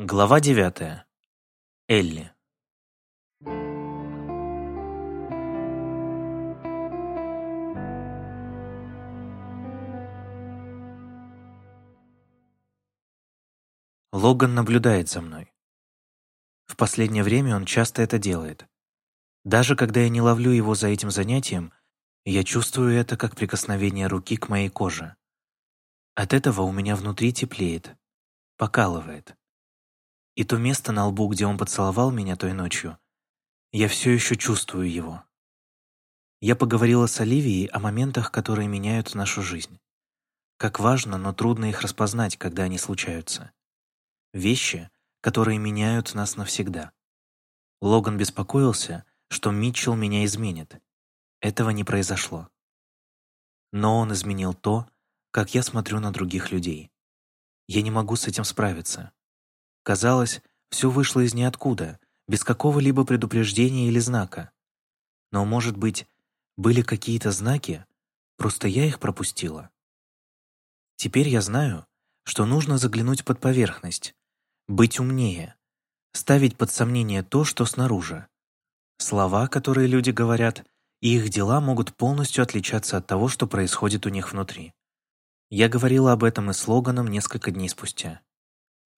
Глава девятая. Элли. Логан наблюдает за мной. В последнее время он часто это делает. Даже когда я не ловлю его за этим занятием, я чувствую это как прикосновение руки к моей коже. От этого у меня внутри теплеет, покалывает. И то место на лбу, где он поцеловал меня той ночью, я все еще чувствую его. Я поговорила с Оливией о моментах, которые меняют нашу жизнь. Как важно, но трудно их распознать, когда они случаются. Вещи, которые меняют нас навсегда. Логан беспокоился, что Митчелл меня изменит. Этого не произошло. Но он изменил то, как я смотрю на других людей. Я не могу с этим справиться. Казалось, все вышло из ниоткуда, без какого-либо предупреждения или знака. Но, может быть, были какие-то знаки, просто я их пропустила. Теперь я знаю, что нужно заглянуть под поверхность, быть умнее, ставить под сомнение то, что снаружи. Слова, которые люди говорят, и их дела могут полностью отличаться от того, что происходит у них внутри. Я говорила об этом и с Логаном несколько дней спустя.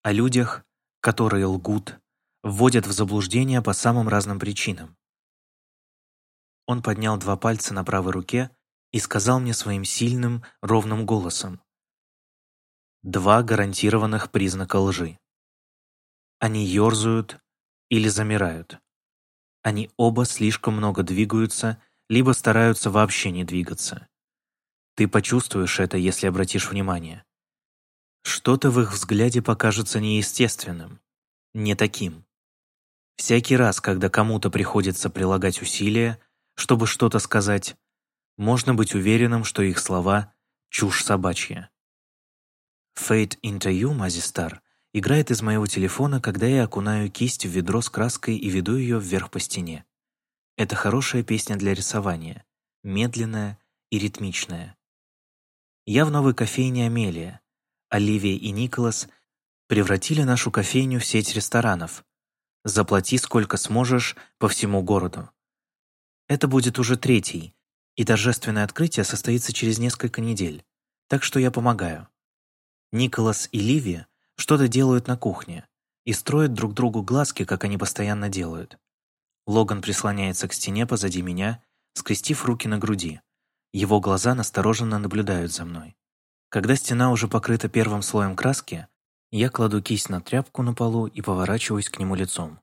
О людях, которые лгут, вводят в заблуждение по самым разным причинам. Он поднял два пальца на правой руке и сказал мне своим сильным, ровным голосом. Два гарантированных признака лжи. Они ерзают или замирают. Они оба слишком много двигаются, либо стараются вообще не двигаться. Ты почувствуешь это, если обратишь внимание. Что-то в их взгляде покажется неестественным, не таким. Всякий раз, когда кому-то приходится прилагать усилия, чтобы что-то сказать, можно быть уверенным, что их слова — чушь собачья. Fate into You, Мазистар, играет из моего телефона, когда я окунаю кисть в ведро с краской и веду ее вверх по стене. Это хорошая песня для рисования, медленная и ритмичная. Я в новой кофейне «Амелия», Оливия и Николас превратили нашу кофейню в сеть ресторанов. Заплати сколько сможешь по всему городу. Это будет уже третий, и торжественное открытие состоится через несколько недель, так что я помогаю. Николас и Ливи что-то делают на кухне и строят друг другу глазки, как они постоянно делают. Логан прислоняется к стене позади меня, скрестив руки на груди. Его глаза настороженно наблюдают за мной. Когда стена уже покрыта первым слоем краски, я кладу кисть на тряпку на полу и поворачиваюсь к нему лицом.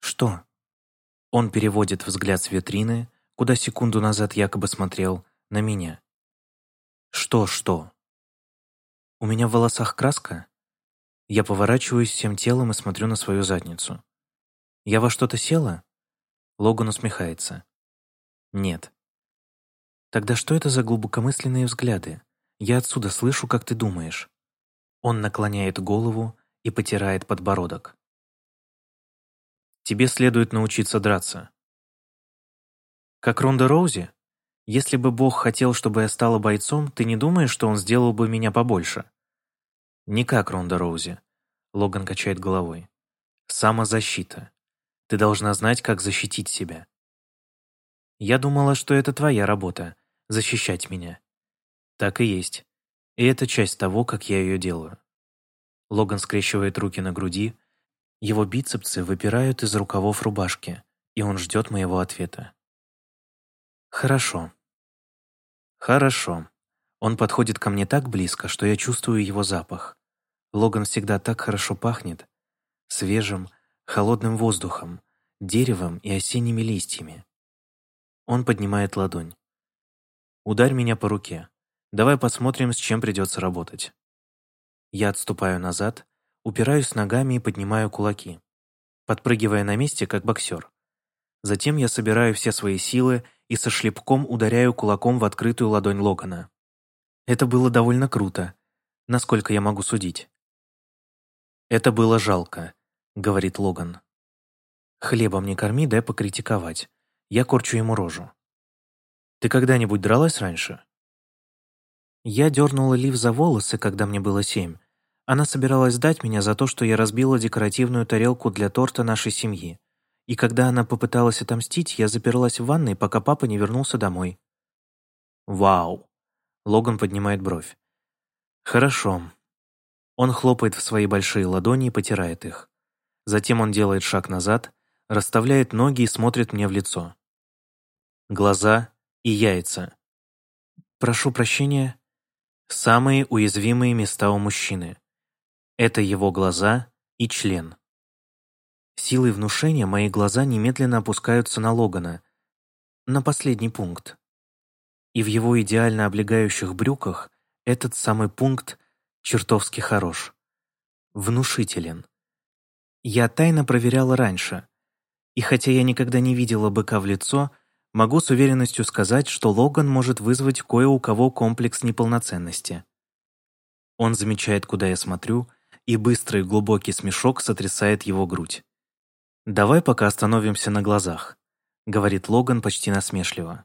«Что?» Он переводит взгляд с витрины, куда секунду назад якобы смотрел, на меня. «Что-что?» «У меня в волосах краска?» Я поворачиваюсь всем телом и смотрю на свою задницу. «Я во что-то села?» Логан усмехается. «Нет». «Тогда что это за глубокомысленные взгляды? Я отсюда слышу, как ты думаешь». Он наклоняет голову и потирает подбородок. «Тебе следует научиться драться». «Как Ронда Роузи? Если бы Бог хотел, чтобы я стала бойцом, ты не думаешь, что он сделал бы меня побольше?» «Не как Ронда Роузи», — Логан качает головой. «Самозащита. Ты должна знать, как защитить себя». «Я думала, что это твоя работа — защищать меня». Так и есть. И это часть того, как я ее делаю. Логан скрещивает руки на груди, его бицепсы выпирают из рукавов рубашки, и он ждет моего ответа. Хорошо. Хорошо. Он подходит ко мне так близко, что я чувствую его запах. Логан всегда так хорошо пахнет. Свежим, холодным воздухом, деревом и осенними листьями. Он поднимает ладонь. «Ударь меня по руке». Давай посмотрим, с чем придется работать. Я отступаю назад, упираюсь ногами и поднимаю кулаки, подпрыгивая на месте, как боксер. Затем я собираю все свои силы и со шлепком ударяю кулаком в открытую ладонь Логана. Это было довольно круто, насколько я могу судить. «Это было жалко», — говорит Логан. «Хлебом не корми, дай покритиковать. Я корчу ему рожу». «Ты когда-нибудь дралась раньше?» Я дернула Лив за волосы, когда мне было семь, Она собиралась сдать меня за то, что я разбила декоративную тарелку для торта нашей семьи. И когда она попыталась отомстить, я заперлась в ванной, пока папа не вернулся домой. «Вау!» Логан поднимает бровь. «Хорошо». Он хлопает в свои большие ладони и потирает их. Затем он делает шаг назад, расставляет ноги и смотрит мне в лицо. Глаза и яйца. Прошу прощения. Самые уязвимые места у мужчины. Это его глаза и член. Силой внушения мои глаза немедленно опускаются на Логана, на последний пункт. И в его идеально облегающих брюках этот самый пункт чертовски хорош. Внушителен. Я тайно проверяла раньше, и хотя я никогда не видела быка в лицо, могу с уверенностью сказать, что Логан может вызвать кое у кого комплекс неполноценности. Он замечает, куда я смотрю, и быстрый глубокий смешок сотрясает его грудь. «Давай пока остановимся на глазах», — говорит Логан почти насмешливо.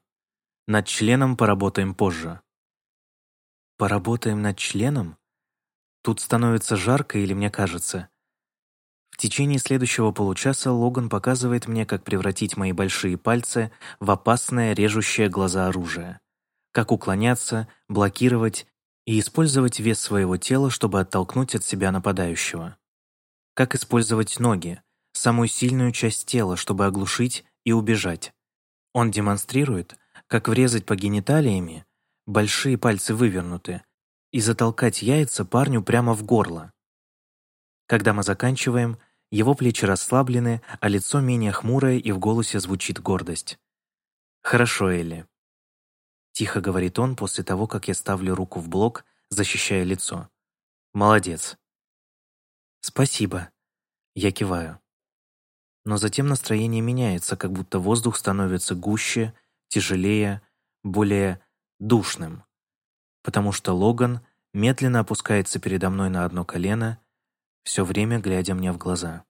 «Над членом поработаем позже». «Поработаем над членом?» Тут становится жарко или мне кажется. В течение следующего получаса Логан показывает мне, как превратить мои большие пальцы в опасное режущее глаза оружие. Как уклоняться, блокировать и использовать вес своего тела, чтобы оттолкнуть от себя нападающего. Как использовать ноги, самую сильную часть тела, чтобы оглушить и убежать. Он демонстрирует, как врезать по гениталиями, большие пальцы вывернуты, и затолкать яйца парню прямо в горло. Когда мы заканчиваем, его плечи расслаблены, а лицо менее хмурое и в голосе звучит гордость. «Хорошо, Элли. Тихо говорит он после того, как я ставлю руку в блок, защищая лицо. «Молодец». «Спасибо». Я киваю. Но затем настроение меняется, как будто воздух становится гуще, тяжелее, более душным. Потому что Логан медленно опускается передо мной на одно колено, все время глядя мне в глаза.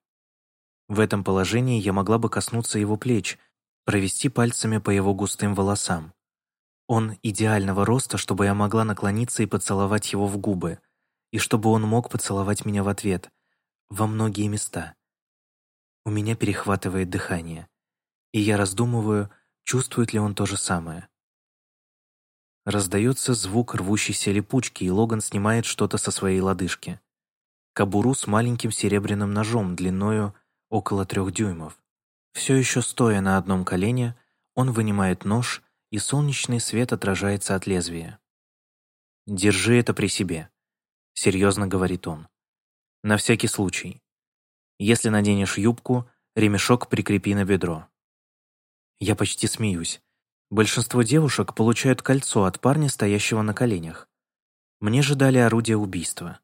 В этом положении я могла бы коснуться его плеч, провести пальцами по его густым волосам. Он идеального роста, чтобы я могла наклониться и поцеловать его в губы, и чтобы он мог поцеловать меня в ответ, во многие места. У меня перехватывает дыхание, и я раздумываю, чувствует ли он то же самое. Раздается звук рвущейся липучки, и Логан снимает что-то со своей лодыжки. Кобуру с маленьким серебряным ножом длиною около трех дюймов. Все еще стоя на одном колене, он вынимает нож и солнечный свет отражается от лезвия. «Держи это при себе», — серьезно говорит он. «На всякий случай. Если наденешь юбку, ремешок прикрепи на бедро». Я почти смеюсь. Большинство девушек получают кольцо от парня, стоящего на коленях. Мне же дали орудие убийства.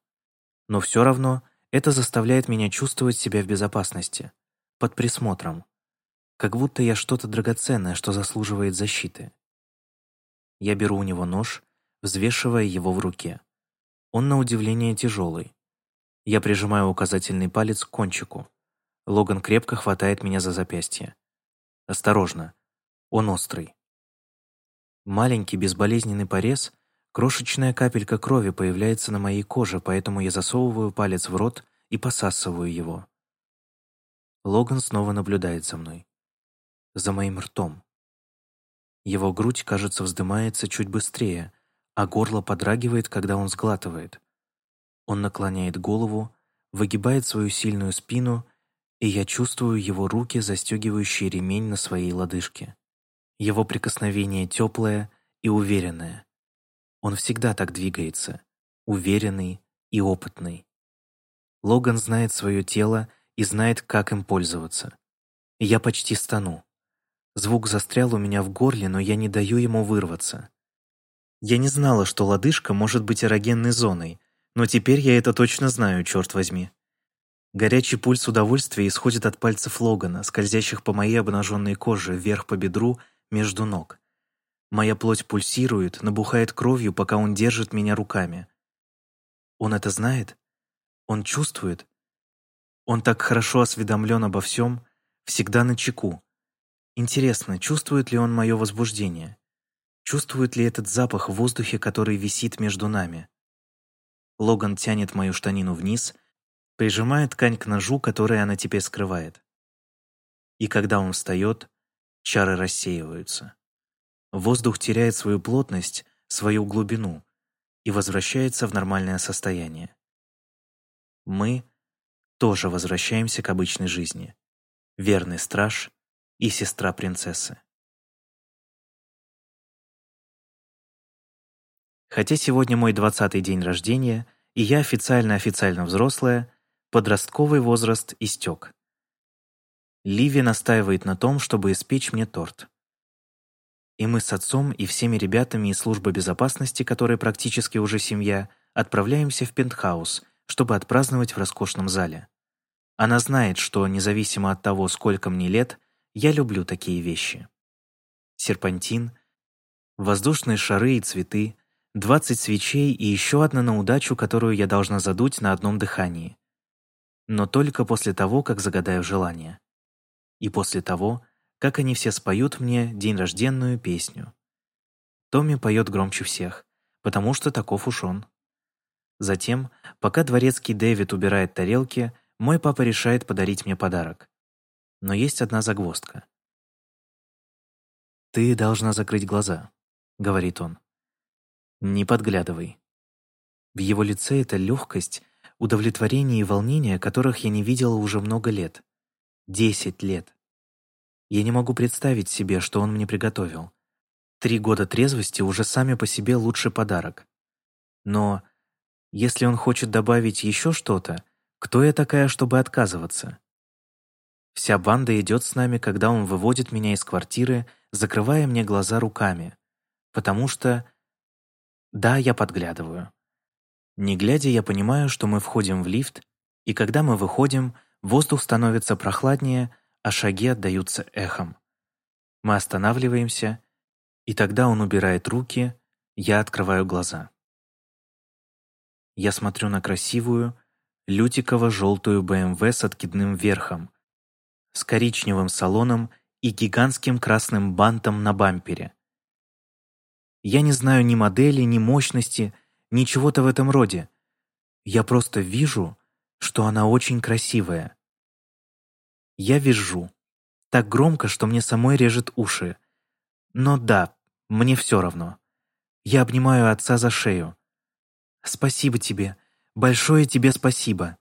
Но все равно это заставляет меня чувствовать себя в безопасности, под присмотром, как будто я что-то драгоценное, что заслуживает защиты. Я беру у него нож, взвешивая его в руке. Он на удивление тяжелый. Я прижимаю указательный палец к кончику. Логан крепко хватает меня за запястье. Осторожно. Он острый. Маленький безболезненный порез, крошечная капелька крови появляется на моей коже, поэтому я засовываю палец в рот и посасываю его. Логан снова наблюдает за мной за моим ртом. Его грудь, кажется, вздымается чуть быстрее, а горло подрагивает, когда он сглатывает. Он наклоняет голову, выгибает свою сильную спину, и я чувствую его руки, застегивающие ремень на своей лодыжке. Его прикосновение теплое и уверенное. Он всегда так двигается, уверенный и опытный. Логан знает свое тело и знает, как им пользоваться. Я почти стану. Звук застрял у меня в горле, но я не даю ему вырваться. Я не знала, что лодыжка может быть эрогенной зоной, но теперь я это точно знаю, черт возьми. Горячий пульс удовольствия исходит от пальцев Логана, скользящих по моей обнаженной коже вверх по бедру между ног. Моя плоть пульсирует, набухает кровью, пока он держит меня руками. Он это знает? Он чувствует? Он так хорошо осведомлен обо всем, всегда на чеку. Интересно, чувствует ли он мое возбуждение? Чувствует ли этот запах в воздухе, который висит между нами? Логан тянет мою штанину вниз, прижимая ткань к ножу, который она теперь скрывает. И когда он встает, чары рассеиваются. Воздух теряет свою плотность, свою глубину и возвращается в нормальное состояние. Мы тоже возвращаемся к обычной жизни. Верный страж и сестра принцессы. Хотя сегодня мой двадцатый день рождения, и я официально-официально взрослая, подростковый возраст истек. Ливи настаивает на том, чтобы испечь мне торт. И мы с отцом и всеми ребятами из службы безопасности, которая практически уже семья, отправляемся в пентхаус, чтобы отпраздновать в роскошном зале. Она знает, что, независимо от того, сколько мне лет, я люблю такие вещи. Серпантин, воздушные шары и цветы, 20 свечей и еще одна на удачу, которую я должна задуть на одном дыхании. Но только после того, как загадаю желание. И после того, как они все споют мне день рожденную песню. Томми поет громче всех, потому что таков уж он. Затем, пока дворецкий Дэвид убирает тарелки, мой папа решает подарить мне подарок. Но есть одна загвоздка. «Ты должна закрыть глаза», — говорит он. «Не подглядывай». В его лице эта легкость, удовлетворение и волнение, которых я не видела уже много лет. Десять лет. Я не могу представить себе, что он мне приготовил. Три года трезвости уже сами по себе лучший подарок. Но если он хочет добавить еще что-то, кто я такая, чтобы отказываться? Вся банда идет с нами, когда он выводит меня из квартиры, закрывая мне глаза руками. Потому что... Да, я подглядываю. Не глядя, я понимаю, что мы входим в лифт, и когда мы выходим, воздух становится прохладнее, а шаги отдаются эхом. Мы останавливаемся, и тогда он убирает руки, я открываю глаза. Я смотрю на красивую, лютиково-желтую БМВ с откидным верхом, с коричневым салоном и гигантским красным бантом на бампере. Я не знаю ни модели, ни мощности, ничего-то в этом роде. Я просто вижу, что она очень красивая. Я вижу. Так громко, что мне самой режет уши. Но да, мне все равно. Я обнимаю отца за шею. Спасибо тебе. Большое тебе спасибо.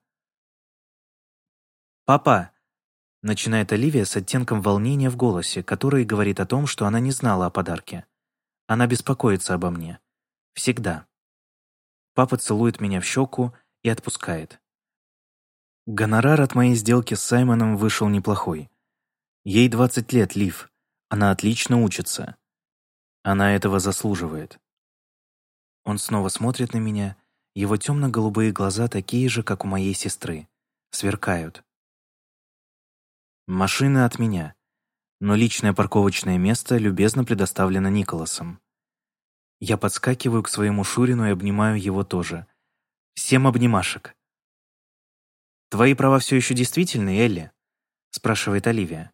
«Папа!» — начинает Оливия с оттенком волнения в голосе, который говорит о том, что она не знала о подарке. Она беспокоится обо мне. Всегда. Папа целует меня в щеку и отпускает. Гонорар от моей сделки с Саймоном вышел неплохой. Ей 20 лет, Лив. Она отлично учится. Она этого заслуживает. Он снова смотрит на меня, его темно-голубые глаза такие же, как у моей сестры. Сверкают. Машина от меня, но личное парковочное место любезно предоставлено Николасом. Я подскакиваю к своему Шурину и обнимаю его тоже. Семь обнимашек. «Твои права все еще действительны, Элли?» — спрашивает Оливия.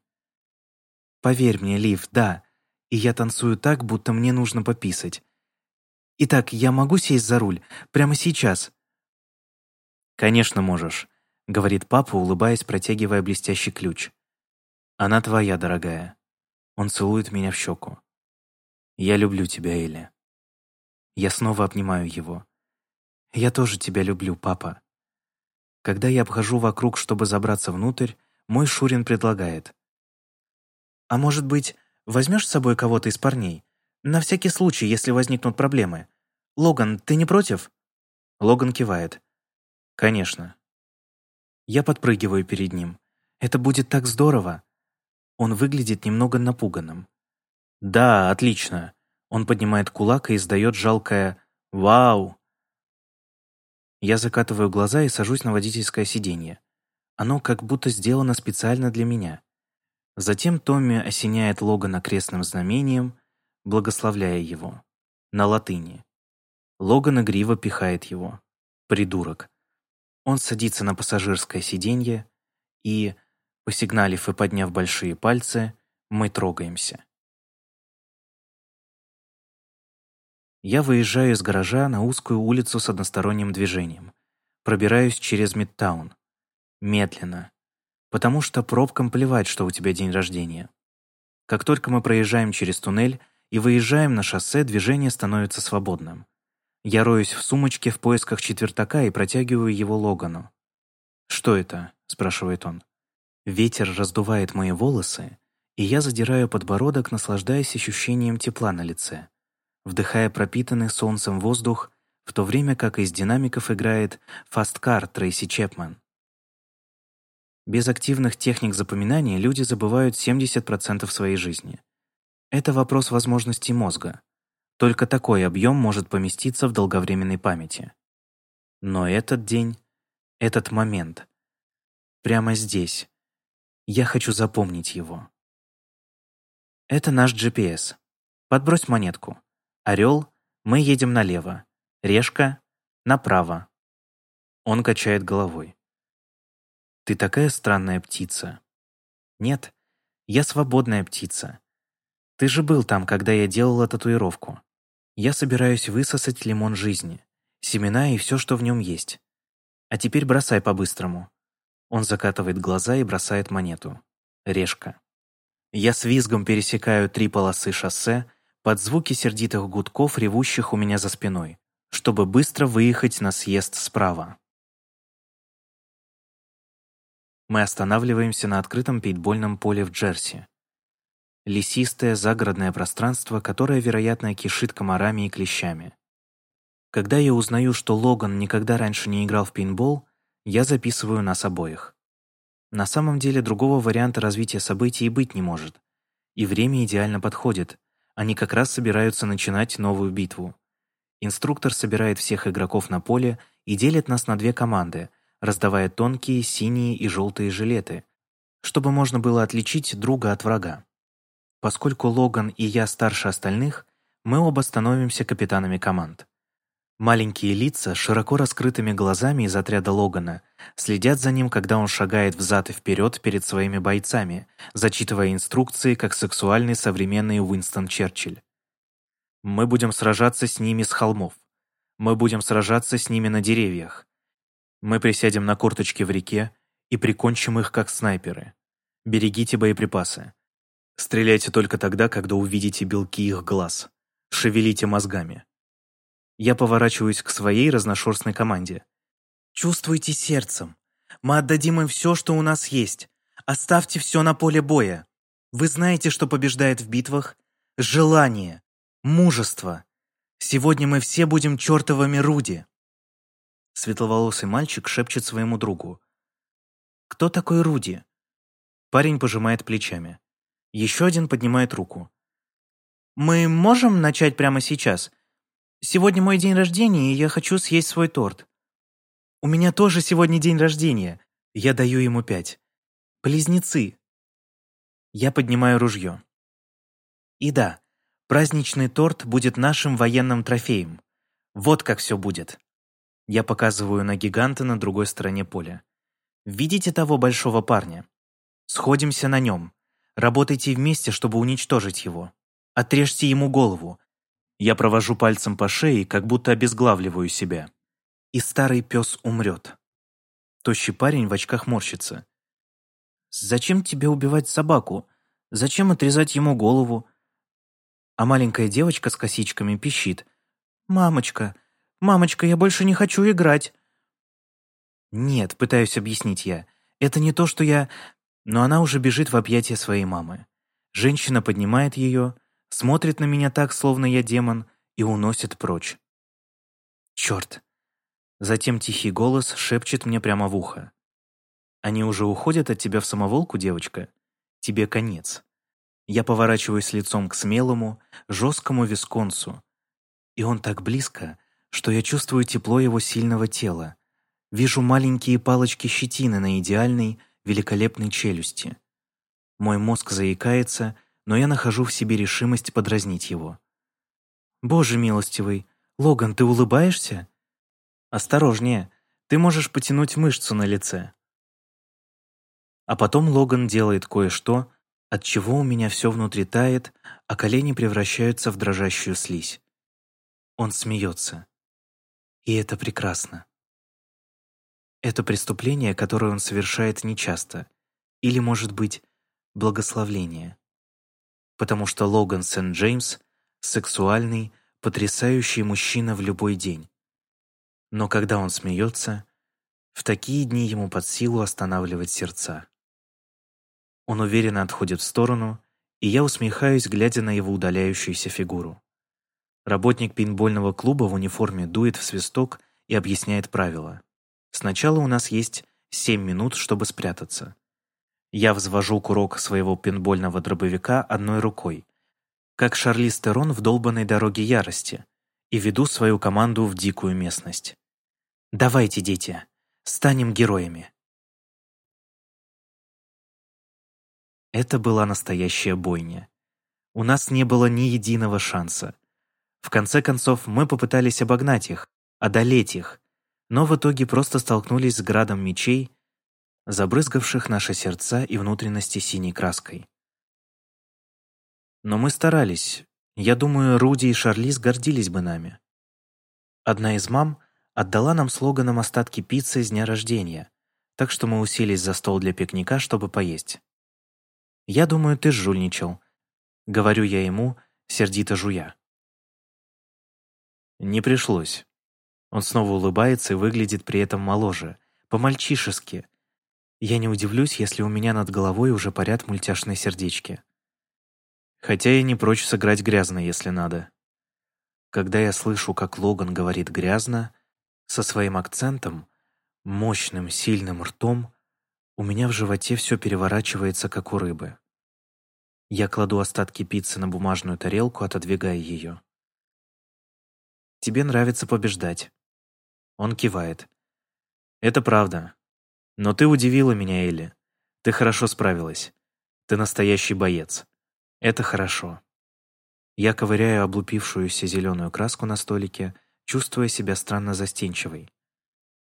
«Поверь мне, Лив, да. И я танцую так, будто мне нужно пописать. Итак, я могу сесть за руль? Прямо сейчас?» «Конечно можешь», — говорит папа, улыбаясь, протягивая блестящий ключ. «Она твоя, дорогая». Он целует меня в щеку. «Я люблю тебя, Элли». Я снова обнимаю его. «Я тоже тебя люблю, папа». Когда я обхожу вокруг, чтобы забраться внутрь, мой Шурин предлагает. «А может быть, возьмешь с собой кого-то из парней? На всякий случай, если возникнут проблемы. Логан, ты не против?» Логан кивает. «Конечно». Я подпрыгиваю перед ним. «Это будет так здорово!» Он выглядит немного напуганным. «Да, отлично!» Он поднимает кулак и издает жалкое «Вау!». Я закатываю глаза и сажусь на водительское сиденье. Оно как будто сделано специально для меня. Затем Томми осеняет Логана крестным знамением, благословляя его. На латыни. Логан игриво пихает его. Придурок. Он садится на пассажирское сиденье и, посигналив и подняв большие пальцы, мы трогаемся. Я выезжаю из гаража на узкую улицу с односторонним движением. Пробираюсь через Мидтаун. Медленно. Потому что пробкам плевать, что у тебя день рождения. Как только мы проезжаем через туннель и выезжаем на шоссе, движение становится свободным. Я роюсь в сумочке в поисках четвертака и протягиваю его Логану. «Что это?» — спрашивает он. Ветер раздувает мои волосы, и я задираю подбородок, наслаждаясь ощущением тепла на лице вдыхая пропитанный солнцем воздух, в то время как из динамиков играет «Фасткар» Трейси Чепман. Без активных техник запоминания люди забывают 70% своей жизни. Это вопрос возможностей мозга. Только такой объем может поместиться в долговременной памяти. Но этот день, этот момент, прямо здесь, я хочу запомнить его. Это наш GPS. Подбрось монетку. Орел, мы едем налево. Решка, направо. Он качает головой. Ты такая странная птица. Нет, я свободная птица. Ты же был там, когда я делала татуировку. Я собираюсь высосать лимон жизни, семена и все, что в нем есть. А теперь бросай по-быстрому. Он закатывает глаза и бросает монету. Решка. Я с визгом пересекаю три полосы шоссе, под звуки сердитых гудков, ревущих у меня за спиной, чтобы быстро выехать на съезд справа. Мы останавливаемся на открытом пейнтбольном поле в Джерси. Лесистое загородное пространство, которое, вероятно, кишит комарами и клещами. Когда я узнаю, что Логан никогда раньше не играл в пейнтбол, я записываю нас обоих. На самом деле другого варианта развития событий и быть не может. И время идеально подходит, они как раз собираются начинать новую битву. Инструктор собирает всех игроков на поле и делит нас на две команды, раздавая тонкие синие и желтые жилеты, чтобы можно было отличить друга от врага. Поскольку Логан и я старше остальных, мы оба становимся капитанами команд. Маленькие лица широко раскрытыми глазами из отряда Логана следят за ним, когда он шагает взад и вперед перед своими бойцами, зачитывая инструкции, как сексуальный современный Уинстон Черчилль. «Мы будем сражаться с ними с холмов. Мы будем сражаться с ними на деревьях. Мы присядем на корточки в реке и прикончим их, как снайперы. Берегите боеприпасы. Стреляйте только тогда, когда увидите белки их глаз. Шевелите мозгами. Я поворачиваюсь к своей разношерстной команде. «Чувствуйте сердцем. Мы отдадим им все, что у нас есть. Оставьте все на поле боя. Вы знаете, что побеждает в битвах? Желание, мужество. Сегодня мы все будем чертовыми Руди». Светловолосый мальчик шепчет своему другу. «Кто такой Руди?» Парень пожимает плечами. Еще один поднимает руку. «Мы можем начать прямо сейчас? Сегодня мой день рождения, и я хочу съесть свой торт. У меня тоже сегодня день рождения. Я даю ему пять. Близнецы. Я поднимаю ружье. И да, праздничный торт будет нашим военным трофеем. Вот как все будет. Я показываю на гиганта на другой стороне поля. Видите того большого парня? Сходимся на нем. Работайте вместе, чтобы уничтожить его. Отрежьте ему голову, я провожу пальцем по шее, как будто обезглавливаю себя. И старый пес умрет. Тощий парень в очках морщится. «Зачем тебе убивать собаку? Зачем отрезать ему голову?» А маленькая девочка с косичками пищит. «Мамочка, мамочка, я больше не хочу играть!» «Нет», — пытаюсь объяснить я, — «это не то, что я...» Но она уже бежит в объятия своей мамы. Женщина поднимает ее, смотрит на меня так, словно я демон, и уносит прочь. Черт! Затем тихий голос шепчет мне прямо в ухо. «Они уже уходят от тебя в самоволку, девочка? Тебе конец». Я поворачиваюсь лицом к смелому, жесткому висконцу. И он так близко, что я чувствую тепло его сильного тела. Вижу маленькие палочки щетины на идеальной, великолепной челюсти. Мой мозг заикается — но я нахожу в себе решимость подразнить его. «Боже милостивый, Логан, ты улыбаешься?» «Осторожнее, ты можешь потянуть мышцу на лице». А потом Логан делает кое-что, от чего у меня все внутри тает, а колени превращаются в дрожащую слизь. Он смеется. И это прекрасно. Это преступление, которое он совершает нечасто, или, может быть, благословление. Потому что Логан Сент-Джеймс — сексуальный, потрясающий мужчина в любой день. Но когда он смеется, в такие дни ему под силу останавливать сердца. Он уверенно отходит в сторону, и я усмехаюсь, глядя на его удаляющуюся фигуру. Работник пейнтбольного клуба в униформе дует в свисток и объясняет правила. Сначала у нас есть 7 минут, чтобы спрятаться. Я взвожу курок своего пинбольного дробовика одной рукой, как Шарлиз Терон в долбанной дороге ярости, и веду свою команду в дикую местность. Давайте, дети, станем героями. Это была настоящая бойня. У нас не было ни единого шанса. В конце концов, мы попытались обогнать их, одолеть их, но в итоге просто столкнулись с градом мечей забрызгавших наши сердца и внутренности синей краской. Но мы старались. Я думаю, Руди и Шарлиз гордились бы нами. Одна из мам отдала нам слоганом остатки пиццы с дня рождения, так что мы уселись за стол для пикника, чтобы поесть. «Я думаю, ты жульничал», — говорю я ему, сердито жуя. Не пришлось. Он снова улыбается и выглядит при этом моложе, по-мальчишески, я не удивлюсь, если у меня над головой уже парят мультяшные сердечки. Хотя я не прочь сыграть грязно, если надо. Когда я слышу, как Логан говорит «грязно», со своим акцентом, мощным, сильным ртом, у меня в животе все переворачивается, как у рыбы. Я кладу остатки пиццы на бумажную тарелку, отодвигая ее. «Тебе нравится побеждать». Он кивает. «Это правда. Но ты удивила меня, Элли. Ты хорошо справилась. Ты настоящий боец. Это хорошо. Я ковыряю облупившуюся зеленую краску на столике, чувствуя себя странно застенчивой.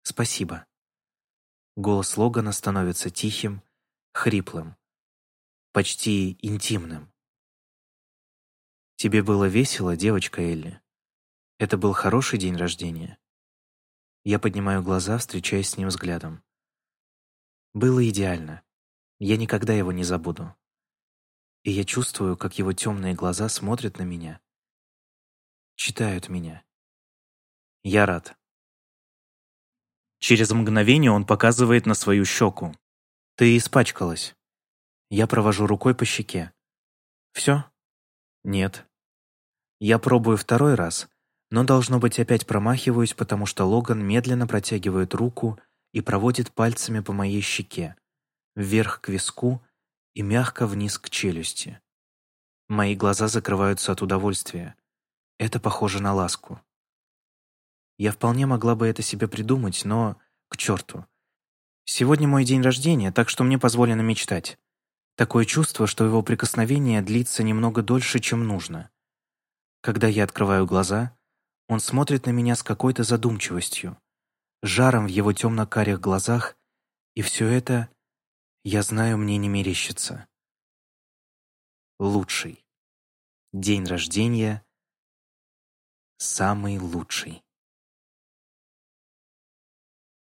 Спасибо. Голос Логана становится тихим, хриплым, почти интимным. Тебе было весело, девочка Элли? Это был хороший день рождения? Я поднимаю глаза, встречаясь с ним взглядом. Было идеально. Я никогда его не забуду. И я чувствую, как его темные глаза смотрят на меня, читают меня. Я рад. Через мгновение он показывает на свою щеку. Ты испачкалась. Я провожу рукой по щеке. Все? Нет. Я пробую второй раз, но, должно быть, опять промахиваюсь, потому что Логан медленно протягивает руку и проводит пальцами по моей щеке, вверх к виску и мягко вниз к челюсти. Мои глаза закрываются от удовольствия. Это похоже на ласку. Я вполне могла бы это себе придумать, но к черту. Сегодня мой день рождения, так что мне позволено мечтать. Такое чувство, что его прикосновение длится немного дольше, чем нужно. Когда я открываю глаза, он смотрит на меня с какой-то задумчивостью, жаром в его темно-карих глазах, и все это, я знаю, мне не мерещится. Лучший. День рождения самый лучший.